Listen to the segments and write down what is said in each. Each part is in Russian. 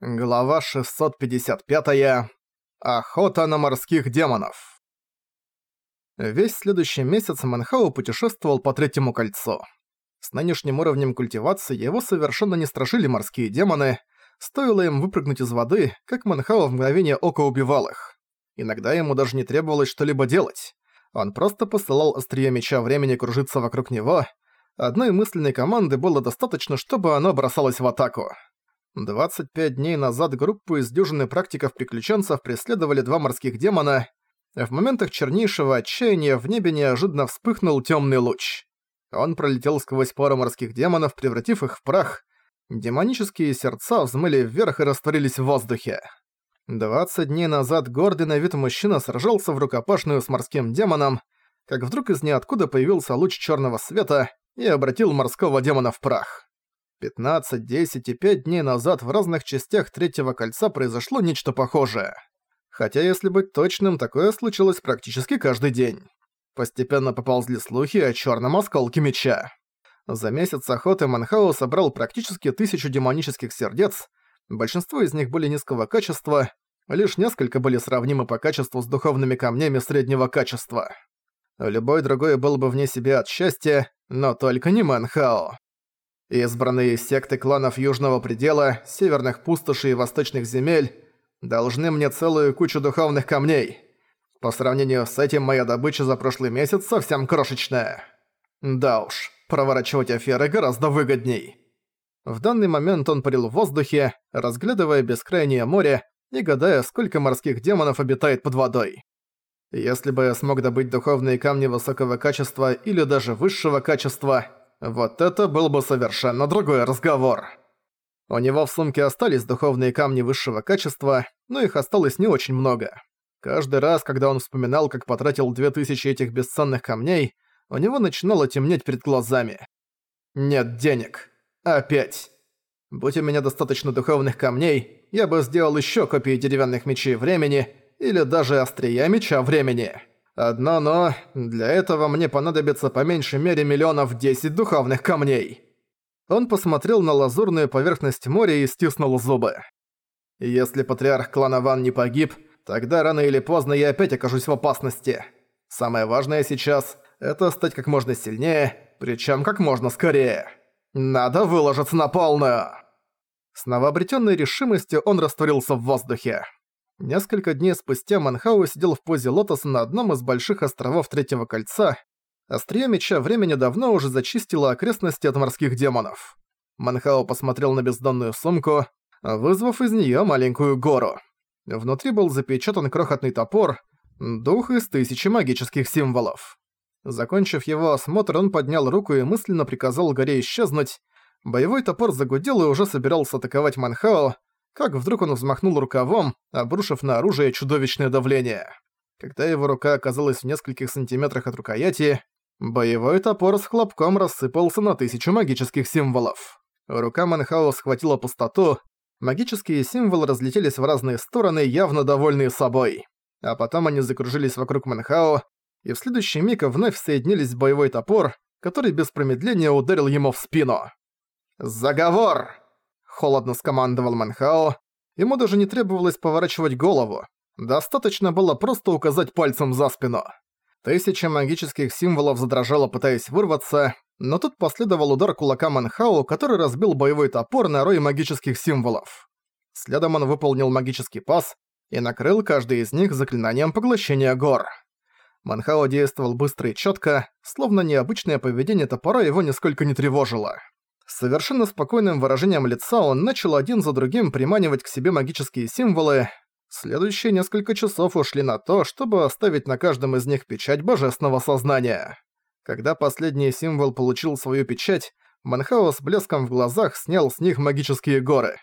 Глава 655. Охота на морских демонов. Весь следующий месяц Манхау путешествовал по Третьему кольцу. С нынешним уровнем культивации его совершенно не страшили морские демоны, стоило им выпрыгнуть из воды, как Манхау в мгновение ока убивал их. Иногда ему даже не требовалось что-либо делать. Он просто посылал острие меча времени кружиться вокруг него. Одной мысленной команды было достаточно, чтобы оно бросалось в атаку. 25 дней назад группу из дюжины практиков-приключенцев преследовали два морских демона. В моментах чернейшего отчаяния в небе неожиданно вспыхнул темный луч. Он пролетел сквозь пару морских демонов, превратив их в прах. Демонические сердца взмыли вверх и растворились в воздухе. 20 дней назад гордый на вид мужчина сражался в рукопашную с морским демоном, как вдруг из ниоткуда появился луч черного света и обратил морского демона в прах. 15, 10 и 5 дней назад в разных частях Третьего Кольца произошло нечто похожее. Хотя, если быть точным, такое случилось практически каждый день. Постепенно поползли слухи о черном осколке меча. За месяц охоты Манхау собрал практически тысячу демонических сердец, большинство из них были низкого качества, лишь несколько были сравнимы по качеству с духовными камнями среднего качества. Любой другой был бы вне себя от счастья, но только не Манхао. Избранные секты кланов Южного Предела, Северных Пустошей и Восточных Земель должны мне целую кучу духовных камней. По сравнению с этим моя добыча за прошлый месяц совсем крошечная. Да уж, проворачивать аферы гораздо выгодней. В данный момент он парил в воздухе, разглядывая бескрайнее море и гадая, сколько морских демонов обитает под водой. Если бы я смог добыть духовные камни высокого качества или даже высшего качества – вот это был бы совершенно другой разговор. У него в сумке остались духовные камни высшего качества, но их осталось не очень много. Каждый раз, когда он вспоминал, как потратил 2000 этих бесценных камней, у него начинало темнеть перед глазами. Нет денег. Опять. Будь у меня достаточно духовных камней, я бы сделал еще копии деревянных мечей времени или даже острия меча времени. Одно но, для этого мне понадобится по меньшей мере миллионов десять духовных камней. Он посмотрел на лазурную поверхность моря и стиснул зубы. Если патриарх клана Ван не погиб, тогда рано или поздно я опять окажусь в опасности. Самое важное сейчас – это стать как можно сильнее, причем как можно скорее. Надо выложиться на полную. С новообретенной решимостью он растворился в воздухе. Несколько дней спустя Манхау сидел в позе лотоса на одном из больших островов Третьего Кольца. Острие меча времени давно уже зачистило окрестности от морских демонов. Манхао посмотрел на бездонную сумку, вызвав из нее маленькую гору. Внутри был запечатан крохотный топор, дух из тысячи магических символов. Закончив его осмотр, он поднял руку и мысленно приказал горе исчезнуть. Боевой топор загудел и уже собирался атаковать Манхао, как вдруг он взмахнул рукавом, обрушив на оружие чудовищное давление. Когда его рука оказалась в нескольких сантиметрах от рукояти, боевой топор с хлопком рассыпался на тысячу магических символов. Рука Манхао схватила пустоту, магические символы разлетелись в разные стороны, явно довольные собой. А потом они закружились вокруг Манхао, и в следующий миг вновь соединились в боевой топор, который без промедления ударил ему в спину. «Заговор!» Холодно скомандовал Манхао. Ему даже не требовалось поворачивать голову. Достаточно было просто указать пальцем за спину. Тысяча магических символов задрожала, пытаясь вырваться, но тут последовал удар кулака Манхао, который разбил боевой топор на рой магических символов. Следом он выполнил магический пас и накрыл каждый из них заклинанием поглощения гор. Манхао действовал быстро и чётко, словно необычное поведение топора его нисколько не тревожило. С совершенно спокойным выражением лица он начал один за другим приманивать к себе магические символы. Следующие несколько часов ушли на то, чтобы оставить на каждом из них печать божественного сознания. Когда последний символ получил свою печать, Манхао с блеском в глазах снял с них магические горы.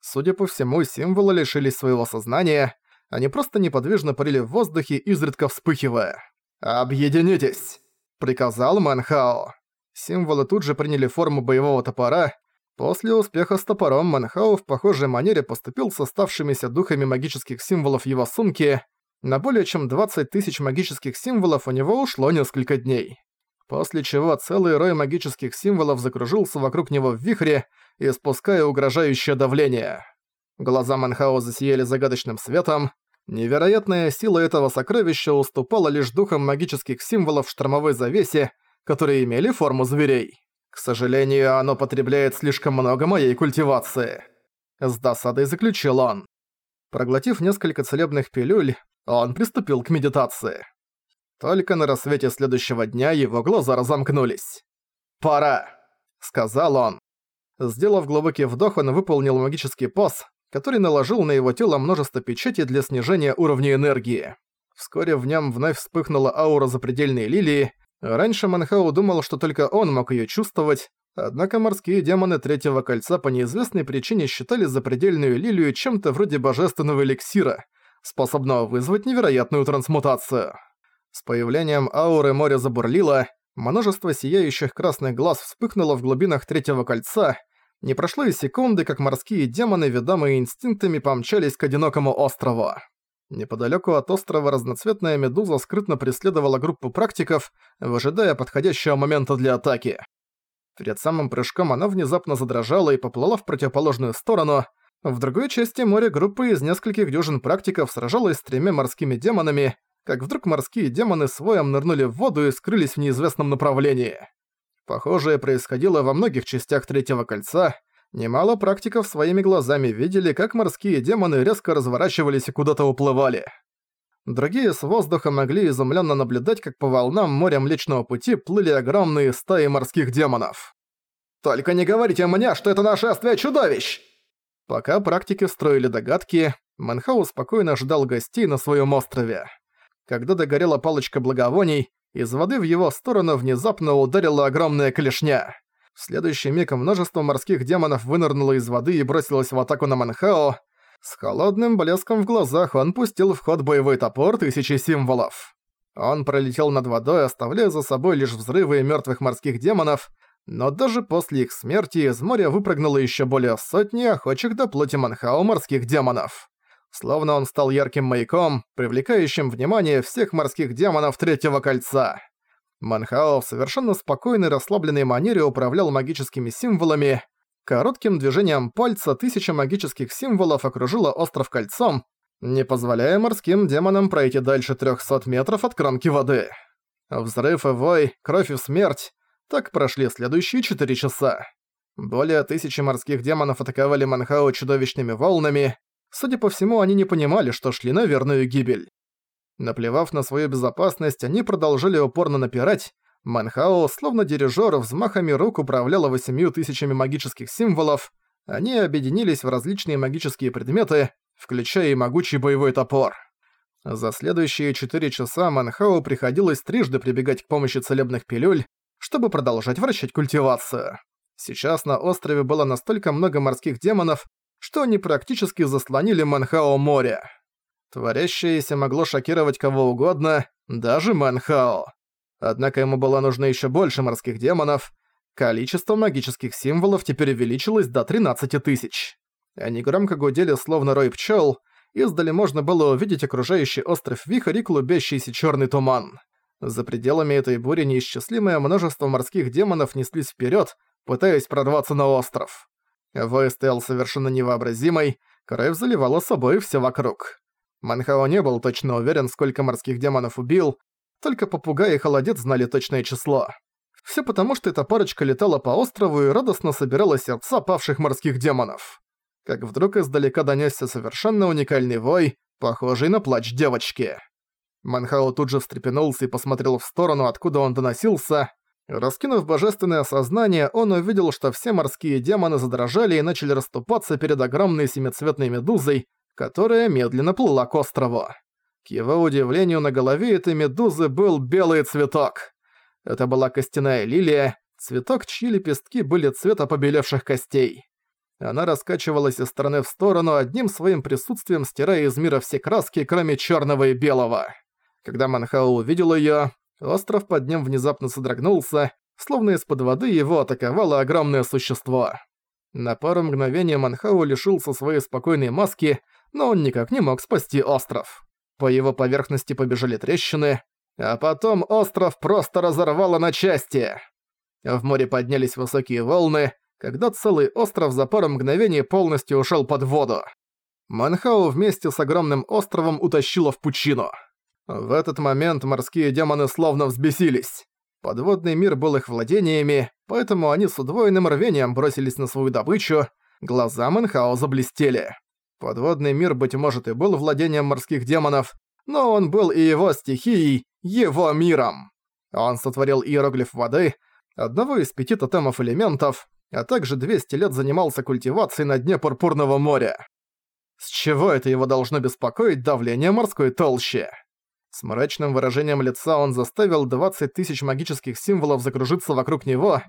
Судя по всему, символы лишились своего сознания, они просто неподвижно парили в воздухе, изредка вспыхивая. «Объединитесь!» — приказал Манхао. Символы тут же приняли форму боевого топора. После успеха с топором Манхау в похожей манере поступил с оставшимися духами магических символов его сумки. На более чем 20 тысяч магических символов у него ушло несколько дней. После чего целый рой магических символов закружился вокруг него в вихре, испуская угрожающее давление. Глаза Манхао засияли загадочным светом. Невероятная сила этого сокровища уступала лишь духам магических символов в штормовой завесе, которые имели форму зверей. К сожалению, оно потребляет слишком много моей культивации. С досадой заключил он. Проглотив несколько целебных пилюль, он приступил к медитации. Только на рассвете следующего дня его глаза разомкнулись. «Пора!» — сказал он. Сделав глубокий вдох, он выполнил магический пос, который наложил на его тело множество печатей для снижения уровня энергии. Вскоре в нем вновь вспыхнула аура запредельной лилии. Раньше Манхау думал, что только он мог ее чувствовать, однако морские демоны Третьего Кольца по неизвестной причине считали запредельную лилию чем-то вроде божественного эликсира, способного вызвать невероятную трансмутацию. С появлением ауры море забурлило, множество сияющих красных глаз вспыхнуло в глубинах Третьего Кольца, не прошло и секунды, как морские демоны, ведомые инстинктами, помчались к одинокому острову. Неподалеку от острова разноцветная медуза скрытно преследовала группу практиков, выжидая подходящего момента для атаки. Перед самым прыжком она внезапно задрожала и поплыла в противоположную сторону. В другой части моря группа из нескольких дюжин практиков сражалась с тремя морскими демонами, как вдруг морские демоны с нырнули в воду и скрылись в неизвестном направлении. Похожее происходило во многих частях Третьего Кольца. Немало практиков своими глазами видели, как морские демоны резко разворачивались и куда-то уплывали. Другие с воздуха могли изумленно наблюдать, как по волнам моря Млечного Пути плыли огромные стаи морских демонов. «Только не говорите мне, что это нашествие чудовищ!» Пока практики строили догадки, Манхау спокойно ждал гостей на своем острове. Когда догорела палочка благовоний, из воды в его сторону внезапно ударила огромная клешня. В следующий миг множество морских демонов вынырнуло из воды и бросилось в атаку на Манхао. С холодным блеском в глазах он пустил в ход боевой топор тысячи символов. Он пролетел над водой, оставляя за собой лишь взрывы мертвых морских демонов, но даже после их смерти из моря выпрыгнуло еще более сотни охочих до плоти Манхао морских демонов словно он стал ярким маяком, привлекающим внимание всех морских демонов Третьего Кольца. Манхао в совершенно спокойной расслабленной манере управлял магическими символами. Коротким движением пальца тысяча магических символов окружила остров кольцом, не позволяя морским демонам пройти дальше 300 метров от кромки воды. Взрыв и вой, кровь и смерть – так прошли следующие 4 часа. Более тысячи морских демонов атаковали Манхао чудовищными волнами, Судя по всему, они не понимали, что шли на верную гибель. Наплевав на свою безопасность, они продолжили упорно напирать. Манхао, словно дирижёр, взмахами рук управляла восемью тысячами магических символов. Они объединились в различные магические предметы, включая и могучий боевой топор. За следующие четыре часа Манхао приходилось трижды прибегать к помощи целебных пилюль, чтобы продолжать вращать культивацию. Сейчас на острове было настолько много морских демонов, что они практически заслонили Манхао море. Творящееся могло шокировать кого угодно, даже Манхао. Однако ему было нужно еще больше морских демонов. Количество магических символов теперь увеличилось до 13 тысяч. Они громко гудели, словно рой пчел. Издали можно было увидеть окружающий остров Вихрь и клубящийся черный туман. За пределами этой бури неисчислимое множество морских демонов неслись вперед, пытаясь прорваться на остров. Вой стоял совершенно невообразимой, кровь заливала собой все вокруг. Манхао не был точно уверен, сколько морских демонов убил, только попугай и холодец знали точное число. Все потому, что эта парочка летала по острову и радостно собирала сердца павших морских демонов. Как вдруг издалека донесся совершенно уникальный вой, похожий на плач девочки. Манхао тут же встрепенулся и посмотрел в сторону, откуда он доносился. Раскинув божественное сознание, он увидел, что все морские демоны задрожали и начали расступаться перед огромной семицветной медузой, которая медленно плыла к острову. К его удивлению, на голове этой медузы был белый цветок. Это была костяная лилия, цветок, чьи лепестки были цвета побелевших костей. Она раскачивалась из стороны в сторону, одним своим присутствием стирая из мира все краски, кроме черного и белого. Когда Манхао увидел ее, Остров под ним внезапно содрогнулся, словно из-под воды его атаковало огромное существо. На пару мгновений Манхау лишился своей спокойной маски, но он никак не мог спасти остров. По его поверхности побежали трещины, а потом остров просто разорвало на части. В море поднялись высокие волны, когда целый остров за пару мгновений полностью ушел под воду. Манхау вместе с огромным островом утащило в пучину. В этот момент морские демоны словно взбесились. Подводный мир был их владениями, поэтому они с удвоенным рвением бросились на свою добычу, глаза Манхао заблестели. Подводный мир, быть может, и был владением морских демонов, но он был и его стихией, его миром. Он сотворил иероглиф воды, одного из пяти тотемов элементов, а также 200 лет занимался культивацией на дне Пурпурного моря. С чего это его должно беспокоить давление морской толщи? С мрачным выражением лица он заставил 20 тысяч магических символов закружиться вокруг него.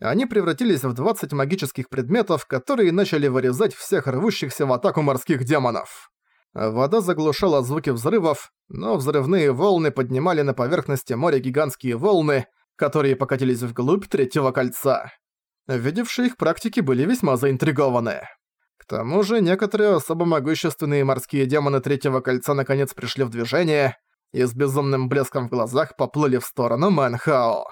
Они превратились в 20 магических предметов, которые начали вырезать всех рвущихся в атаку морских демонов. Вода заглушала звуки взрывов, но взрывные волны поднимали на поверхности моря гигантские волны, которые покатились вглубь третьего кольца. Видевшие их практики были весьма заинтригованы. К тому же некоторые особо могущественные морские демоны третьего кольца наконец пришли в движение и с безумным блеском в глазах поплыли в сторону Мэнхао.